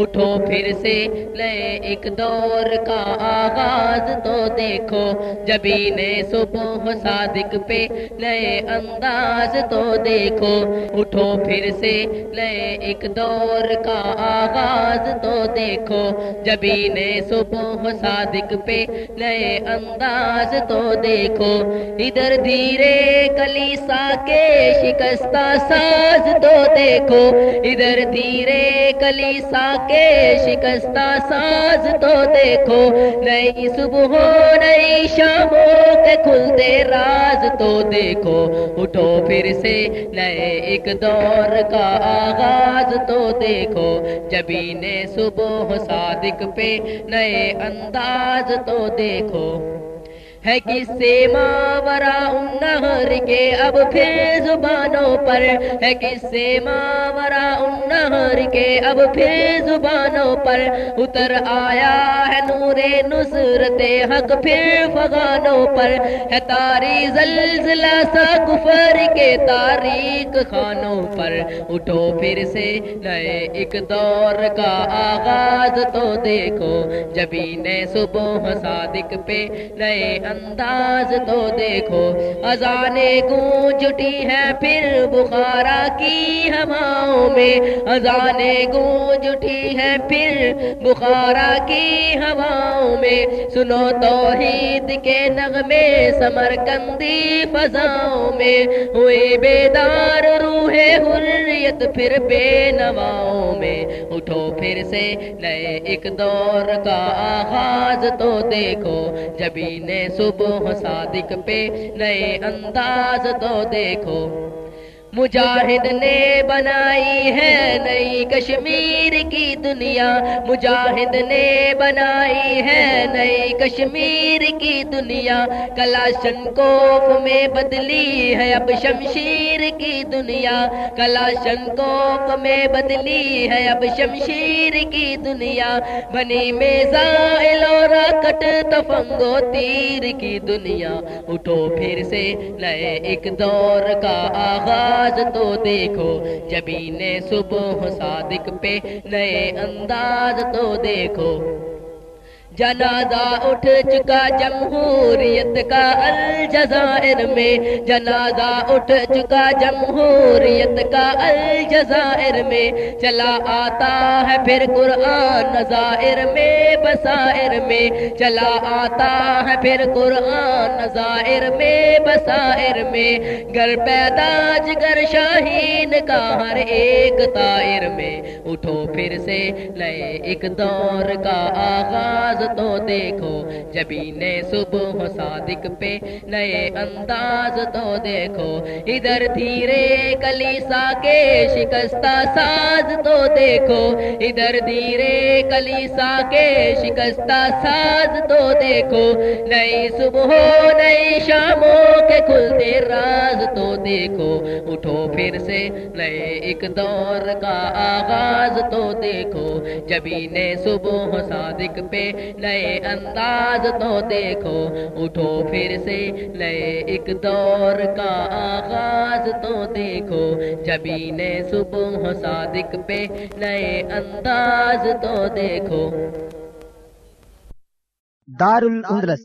اٹھو پھر سے نئے ایک دور کا آغاز تو دیکھو۔ جبھی نے صبح صادق پہ نئے انداز تو دیکھو۔ اٹھو پھر سے نئے ایک دور کا آغاز تو دیکھو۔ جبھی نے صبح صادق پہ نئے انداز تو دیکھو۔ ادھر دھیرے کلیسا کے شکستہ ساز تو دیکھو۔ ادھر دھیرے کلیسا کے شکستہ ساز تو دیکھو، نئی صبح نئی شاموں کے کھلتے راز تو دیکھو۔ اٹھو پھر سے نئے ایک دور کا آغاز تو دیکھو۔ جبھی نے صبح صادق پہ نئے انداز تو دیکھو۔ ہے کس سے ماورا نہر کے؟ اب پھر زبانوں پر۔ ہے کس سے ماورا نہر کے اب پھر زبانوں پر اتر آیا ہے نور نصرت حق پھر فغانوں پر ہے تاری زلزلہ سا کفر کے تاریخ خانوں پر اٹھو پھر سے نئے ایک دور کا آغاز تو دیکھو جبھی نے صبح صادق پہ نئے انداز تو دیکھو ازانے گونجٹی ہے پھر بخارا کی ہواؤں میں ازانے گونجٹی ہے پھر بخارا کی ہواؤں میں۔ سنو توحید کے نغمے سمر کندی فضاؤں میں۔ ہوئے بیدار روح حریت پھر بے نواؤں میں۔ اٹھو پھر سے نئے ایک دور کا آغاز تو دیکھو۔ جبھی صبح صادق پہ نئے انداز تو دیکھو۔ مجاہد نے بنائی ہے نئی کشمیر کی دنیا۔ مجاہد نے بنائی ہے نئی کشمیر کی دنیا۔ کلاشن کوف میں بدلی ہے اب شمشیر کی دنیا۔ کلاشن کوف میں بدلی ہے اب شمشیر کی دنیا۔ بنی میزائل اور کٹ تفنگو تیر کی دنیا۔ اٹھو پھر سے نئے ایک دور کا آغاز۔ تو دیکھو جبین صبح صادق پہ نئے انداز تو دیکھو۔ جنازہ اٹھ چکا جمہوریت کا الجزائر میں۔ جنازہ اٹھ چکا جمہوریت کا الجزائر میں۔ چلا آتا ہے پھر قرآن نظائر میں بسائر میں۔ چلا آتا ہے پھر قرآن نظائر میں بسائر میں۔ گر پیدا جگر شاہین کا ہر ایک طائر میں۔ اٹھو پھر سے نئے ایک دور کا آغاز۔ تو دیکھو۔ جبھی نے صبح صادق پہ نئے انداز تو دیکھو۔ ادھر دھیرے کلیسا کے شکستہ ساز تو دیکھو۔ ادھر دھیرے کلیسا کے شکستہ ساز تو دیکھو۔ نئی صبح نئی شام تو دیکھو اٹھو پھر سے نئے ایک دور کا آغاز تو دیکھو جبھی نے صبح صادق پہ نئے انداز تو دیکھو اٹھو پھر سے نئے ایک دور کا آغاز تو دیکھو جبھی نے صبح صادق پہ نئے انداز تو دیکھو دار الاندلس